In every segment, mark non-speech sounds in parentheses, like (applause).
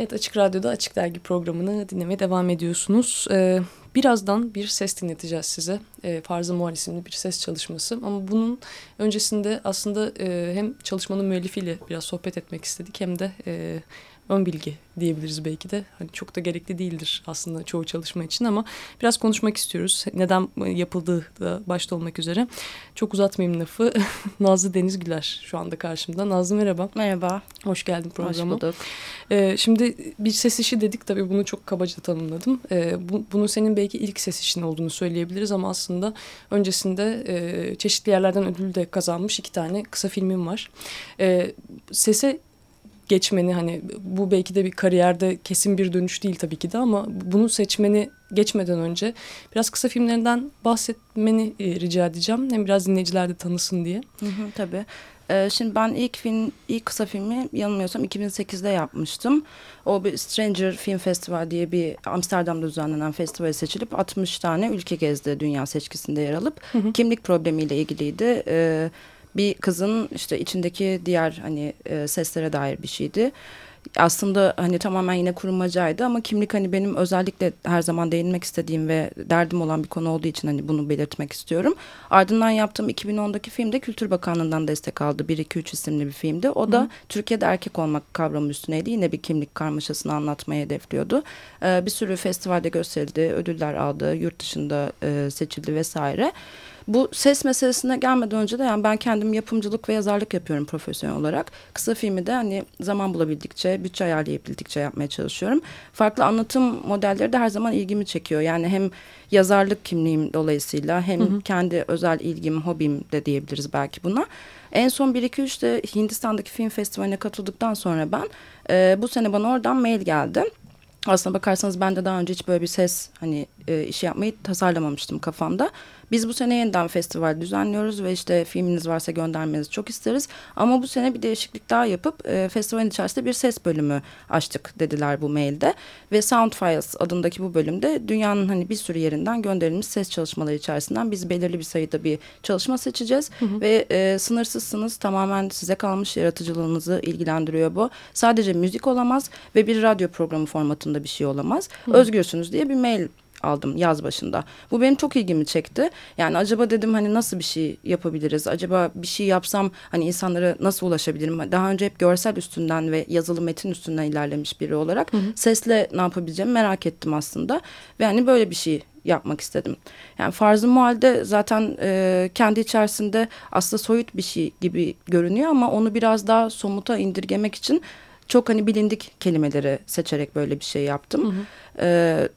Evet Açık Radyo'da Açık Dergi programını dinlemeye devam ediyorsunuz. Ee, birazdan bir ses dinleteceğiz size. Ee, Farzı Muhal isimli bir ses çalışması. Ama bunun öncesinde aslında e, hem çalışmanın müellifiyle biraz sohbet etmek istedik hem de... E, ön bilgi diyebiliriz belki de. Hani çok da gerekli değildir aslında çoğu çalışma için ama biraz konuşmak istiyoruz. Neden yapıldığı da başta olmak üzere. Çok uzatmayayım lafı. (laughs) Nazlı Deniz Güler şu anda karşımda. Nazlı merhaba. Merhaba. Hoş geldin programa. Hoş bulduk. Ee, şimdi bir ses işi dedik tabii bunu çok kabaca tanımladım. Ee, bu, bunun senin belki ilk ses işin olduğunu söyleyebiliriz ama aslında öncesinde e, çeşitli yerlerden ödül de kazanmış iki tane kısa filmim var. Ee, sese geçmeni hani bu belki de bir kariyerde kesin bir dönüş değil tabii ki de ama bunu seçmeni geçmeden önce biraz kısa filmlerinden bahsetmeni e, rica edeceğim. Hem biraz dinleyiciler de tanısın diye. Hı hı, tabii. Ee, şimdi ben ilk film, ilk kısa filmi yanılmıyorsam 2008'de yapmıştım. O bir Stranger Film Festival diye bir Amsterdam'da düzenlenen festivale seçilip 60 tane ülke gezdi dünya seçkisinde yer alıp. Hı hı. Kimlik problemiyle ilgiliydi. Ee, bir kızın işte içindeki diğer hani e, seslere dair bir şeydi. Aslında hani tamamen yine kurmacaydı ama kimlik hani benim özellikle her zaman değinmek istediğim ve derdim olan bir konu olduğu için hani bunu belirtmek istiyorum. Ardından yaptığım 2010'daki filmde Kültür Bakanlığı'ndan destek aldı. 1-2-3 isimli bir filmdi. O da Hı. Türkiye'de erkek olmak kavramı üstüneydi. Yine bir kimlik karmaşasını anlatmaya hedefliyordu. Ee, bir sürü festivalde gösterildi, ödüller aldı, yurt dışında e, seçildi vesaire. Bu ses meselesine gelmeden önce de yani ben kendim yapımcılık ve yazarlık yapıyorum profesyonel olarak. Kısa filmi de hani zaman bulabildikçe, bütçe ayarlayabildikçe yapmaya çalışıyorum. Farklı anlatım modelleri de her zaman ilgimi çekiyor. Yani hem yazarlık kimliğim dolayısıyla hem hı hı. kendi özel ilgim, hobim de diyebiliriz belki buna. En son 1-2-3'te Hindistan'daki film festivaline katıldıktan sonra ben e, bu sene bana oradan mail geldi. Aslına bakarsanız ben de daha önce hiç böyle bir ses hani e, işi yapmayı tasarlamamıştım kafamda. Biz bu sene yeniden festival düzenliyoruz ve işte filminiz varsa göndermenizi çok isteriz. Ama bu sene bir değişiklik daha yapıp e, festivalin içerisinde bir ses bölümü açtık dediler bu mailde. Ve Sound Files adındaki bu bölümde dünyanın hani bir sürü yerinden gönderilmiş ses çalışmaları içerisinden biz belirli bir sayıda bir çalışma seçeceğiz. Hı hı. Ve e, sınırsızsınız tamamen size kalmış yaratıcılığınızı ilgilendiriyor bu. Sadece müzik olamaz ve bir radyo programı formatında bir şey olamaz. Hı. Özgürsünüz diye bir mail aldım yaz başında. Bu benim çok ilgimi çekti. Yani acaba dedim hani nasıl bir şey yapabiliriz? Acaba bir şey yapsam hani insanlara nasıl ulaşabilirim? Daha önce hep görsel üstünden ve yazılı metin üstünden ilerlemiş biri olarak hı hı. sesle ne yapabileceğimi merak ettim aslında. Ve hani böyle bir şey yapmak istedim. Yani farzı muhalde zaten e, kendi içerisinde aslında soyut bir şey gibi görünüyor ama onu biraz daha somuta indirgemek için çok hani bilindik kelimeleri seçerek böyle bir şey yaptım. Hı hı. E,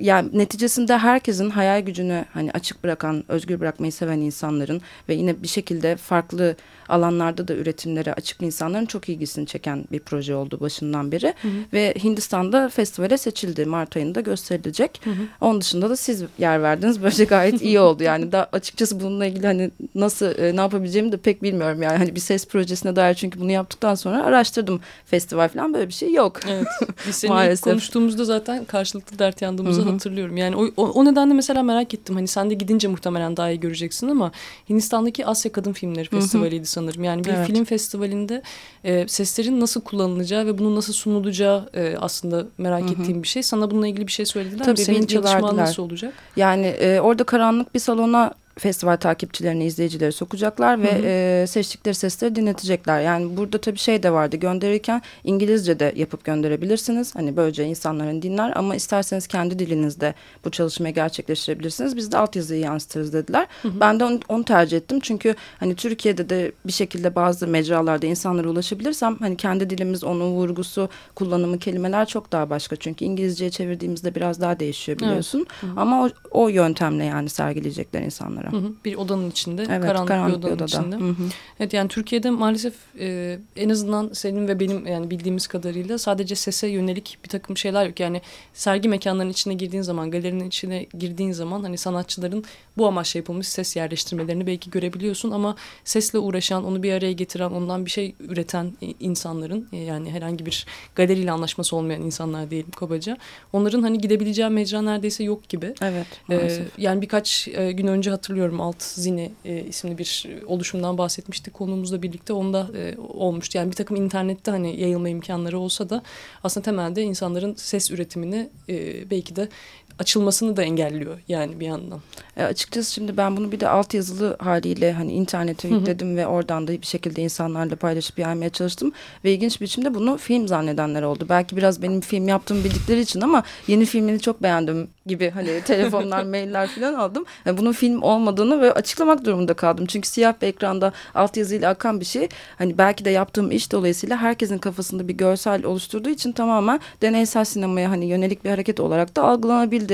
yani neticesinde herkesin hayal gücünü hani açık bırakan, özgür bırakmayı seven insanların ve yine bir şekilde farklı alanlarda da üretimlere açık insanların çok ilgisini çeken bir proje oldu başından beri. Hı hı. Ve Hindistan'da festivale seçildi. Mart ayında gösterilecek. Hı hı. Onun dışında da siz yer verdiniz. Böylece gayet iyi oldu. Yani da açıkçası bununla ilgili hani nasıl e, ne yapabileceğimi de pek bilmiyorum. Yani hani bir ses projesine dair çünkü bunu yaptıktan sonra araştırdım festival falan böyle bir şey yok. Evet. Biz (laughs) seninle konuştuğumuzda zaten karşılıklı dert yandığımızı hı hı. hatırlıyorum. Yani o, o, o nedenle mesela merak ettim. Hani sen de gidince muhtemelen daha iyi göreceksin ama Hindistan'daki Asya Kadın Filmleri Festivali'ydi sanırım. Yani bir evet. film festivalinde e, seslerin nasıl kullanılacağı ve bunun nasıl sunulacağı e, aslında merak Hı -hı. ettiğim bir şey. Sana bununla ilgili bir şey söylediler Tabii, mi? Senin çalışman nasıl olacak? Yani e, orada karanlık bir salona festival takipçilerini, izleyicileri sokacaklar ve hı hı. E, seçtikleri sesleri dinletecekler. Yani burada tabii şey de vardı gönderirken İngilizce de yapıp gönderebilirsiniz. Hani böylece insanların dinler ama isterseniz kendi dilinizde bu çalışmayı gerçekleştirebilirsiniz. Biz de altyazıyı yansıtırız dediler. Hı hı. Ben de onu, onu tercih ettim çünkü hani Türkiye'de de bir şekilde bazı mecralarda insanlara ulaşabilirsem hani kendi dilimiz onun vurgusu, kullanımı kelimeler çok daha başka. Çünkü İngilizceye çevirdiğimizde biraz daha değişiyor biliyorsun. Evet. Hı hı. Ama o, o yöntemle yani sergileyecekler insanlara sonra. Hı hı. Bir odanın içinde, evet, karanlık, karanlık bir odanın bir içinde. Hı hı. Evet yani Türkiye'de maalesef e, en azından senin ve benim yani bildiğimiz kadarıyla sadece sese yönelik bir takım şeyler yok. Yani sergi mekanlarının içine girdiğin zaman, galerinin içine girdiğin zaman hani sanatçıların bu amaçla yapılmış ses yerleştirmelerini belki görebiliyorsun ama sesle uğraşan, onu bir araya getiren, ondan bir şey üreten insanların e, yani herhangi bir galeriyle anlaşması olmayan insanlar diyelim kabaca. Onların hani gidebileceği mecra neredeyse yok gibi. Evet. Ee, yani birkaç e, gün önce hatırlıyorum hatırlıyorum Alt Zine e, isimli bir oluşumdan bahsetmiştik konuğumuzla birlikte onda e, olmuştu. Yani bir takım internette hani yayılma imkanları olsa da aslında temelde insanların ses üretimini e, belki de açılmasını da engelliyor yani bir yandan. E, açıkçası şimdi ben bunu bir de alt yazılı haliyle hani internete yükledim hı hı. ve oradan da bir şekilde insanlarla paylaşıp yaymaya çalıştım. Ve ilginç biçimde bunu film zannedenler oldu. Belki biraz benim film yaptığımı bildikleri için ama yeni filmini çok beğendim gibi hani (laughs) telefonlar, mailler falan aldım. Yani bunun film olmadığını ve açıklamak durumunda kaldım. Çünkü siyah bir ekranda alt yazıyla akan bir şey. Hani belki de yaptığım iş dolayısıyla herkesin kafasında bir görsel oluşturduğu için tamamen deneysel sinemaya hani yönelik bir hareket olarak da algılanabildi.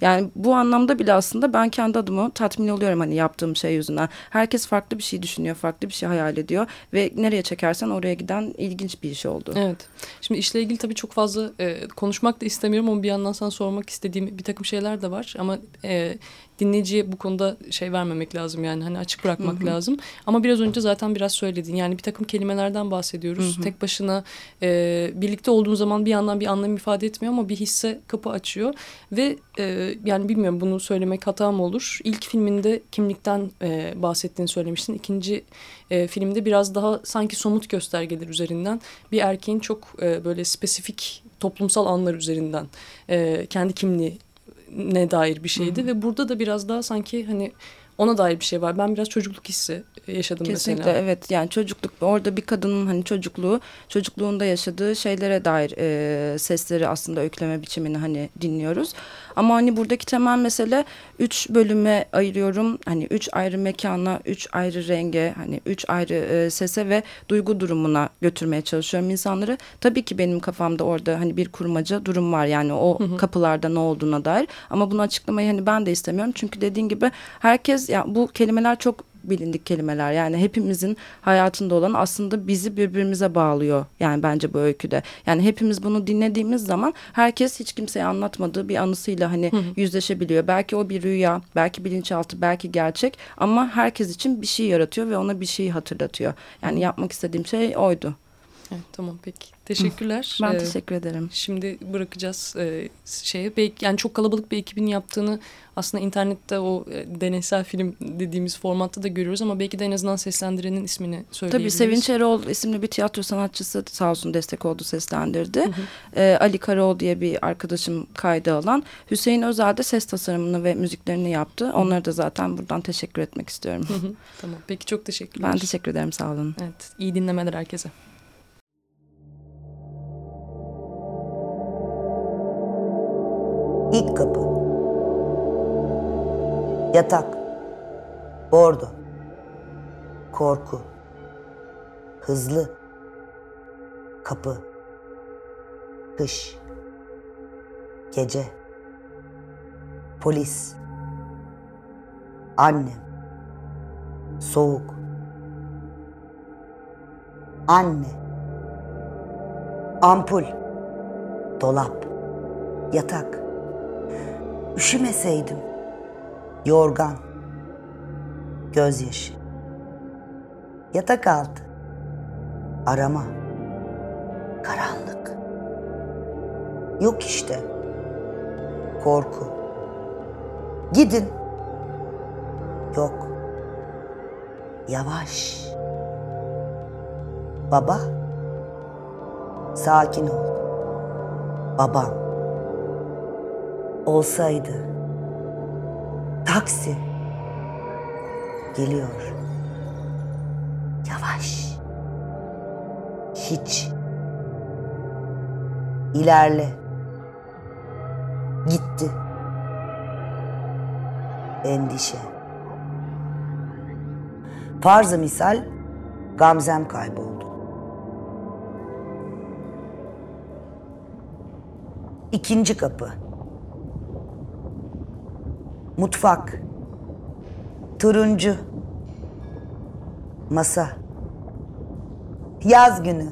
Yani bu anlamda bile aslında ben kendi adıma tatmin oluyorum hani yaptığım şey yüzünden. Herkes farklı bir şey düşünüyor, farklı bir şey hayal ediyor ve nereye çekersen oraya giden ilginç bir iş oldu. Evet. Şimdi işle ilgili tabii çok fazla e, konuşmak da istemiyorum ama bir yandan sana sormak istediğim bir takım şeyler de var ama e, dinleyiciye bu konuda şey vermemek lazım yani hani açık bırakmak hı hı. lazım. Ama biraz önce zaten biraz söyledin yani bir takım kelimelerden bahsediyoruz. Hı hı. Tek başına e, birlikte olduğun zaman bir yandan bir anlam ifade etmiyor ama bir hisse kapı açıyor ve e, yani bilmiyorum bunu söylemek hata mı olur. İlk filminde kimlikten e, bahsettiğini söylemiştin. İkinci e, filmde biraz daha sanki somut göstergeler üzerinden bir erkeğin çok e, böyle spesifik toplumsal anlar üzerinden e, kendi kimliği ne dair bir şeydi. Hı. Ve burada da biraz daha sanki hani ona dair bir şey var. Ben biraz çocukluk hissi yaşadım Kesinlikle, mesela. Kesinlikle evet yani çocukluk orada bir kadının hani çocukluğu çocukluğunda yaşadığı şeylere dair e, sesleri aslında ökleme biçimini hani dinliyoruz. Ama hani buradaki temel mesele üç bölüme ayırıyorum. Hani üç ayrı mekana, üç ayrı renge, hani üç ayrı e, sese ve duygu durumuna götürmeye çalışıyorum insanları. Tabii ki benim kafamda orada hani bir kurmaca durum var yani o hı hı. kapılarda ne olduğuna dair. Ama bunu açıklamayı hani ben de istemiyorum. Çünkü dediğin gibi herkes ya bu kelimeler çok bilindik kelimeler. Yani hepimizin hayatında olan aslında bizi birbirimize bağlıyor. Yani bence bu öyküde. Yani hepimiz bunu dinlediğimiz zaman herkes hiç kimseye anlatmadığı bir anısıyla hani yüzleşebiliyor. Belki o bir rüya, belki bilinçaltı, belki gerçek ama herkes için bir şey yaratıyor ve ona bir şeyi hatırlatıyor. Yani yapmak istediğim şey oydu. Evet, tamam peki. Teşekkürler. Ben ee, teşekkür ederim. Şimdi bırakacağız e, şeye. Belki yani çok kalabalık bir ekibin yaptığını aslında internette o e, deneysel film dediğimiz formatta da görüyoruz ama belki de en azından seslendirenin ismini söyleyebiliriz. Tabii Sevinç Erol isimli bir tiyatro sanatçısı sağ olsun destek oldu seslendirdi. Hı hı. Ee, Ali Karaoğlu diye bir arkadaşım kaydı alan. Hüseyin Özel de ses tasarımını ve müziklerini yaptı. Onlara da zaten buradan teşekkür etmek istiyorum. Hı hı. Tamam peki çok teşekkürler. Ben teşekkür ederim sağ olun. Evet iyi dinlemeler herkese. İlk kapı. Yatak. Bordo. Korku. Hızlı. Kapı. Kış. Gece. Polis. Annem. Soğuk. Anne. Ampul. Dolap. Yatak. Üşümeseydim. Yorgan. Gözyaşı. Yatak altı. Arama. Karanlık. Yok işte. Korku. Gidin. Yok. Yavaş. Baba. Sakin ol. Babam olsaydı. Taksi. Geliyor. Yavaş. Hiç. İlerle. Gitti. Endişe. Farzı misal Gamzem kayboldu. İkinci kapı. Mutfak. Turuncu. Masa. Yaz günü.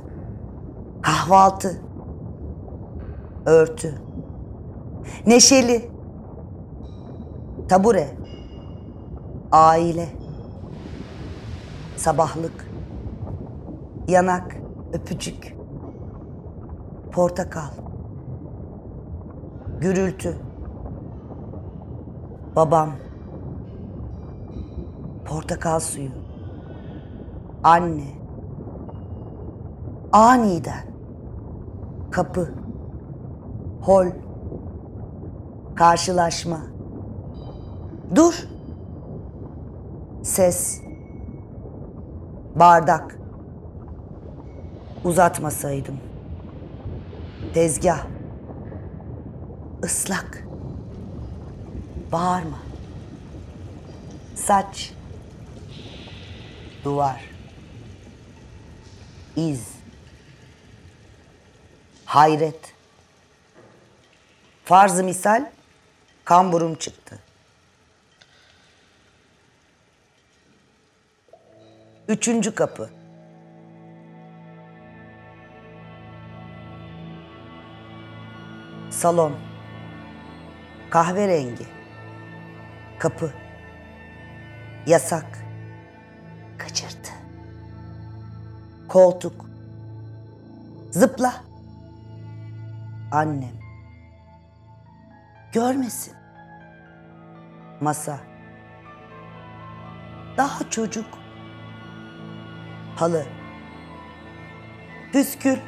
Kahvaltı. Örtü. Neşeli. Tabure. Aile. Sabahlık. Yanak. Öpücük. Portakal. Gürültü babam, portakal suyu, anne, aniden, kapı, hol, karşılaşma, dur, ses, bardak, uzatmasaydım, tezgah, ıslak, bağırma, saç, duvar, iz, hayret, farz-ı misal, kamburum çıktı. Üçüncü kapı. Salon. Kahverengi. Kapı. Yasak. Kaçırdı. Koltuk. Zıpla. Annem. Görmesin. Masa. Daha çocuk. Halı. Püskül.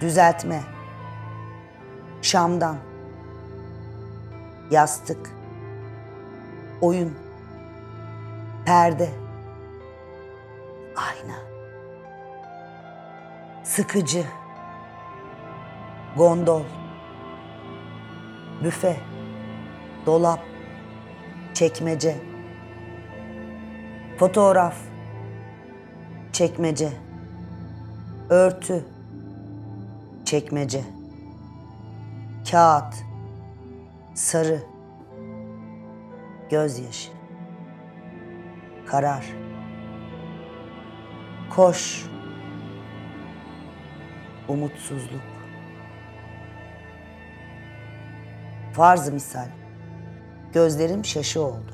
Düzeltme. Şamdan. Yastık. Oyun. Perde. Ayna. Sıkıcı. Gondol. Büfe. Dolap. Çekmece. Fotoğraf. Çekmece. Örtü. Çekmece. Kağıt. Sarı. Gözyaşı. Karar. Koş. Umutsuzluk. Farz misal. Gözlerim şaşı oldu.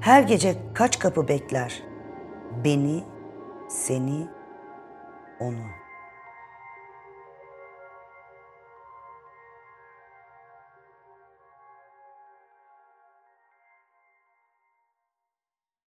Her gece kaç kapı bekler? Beni, seni, onu.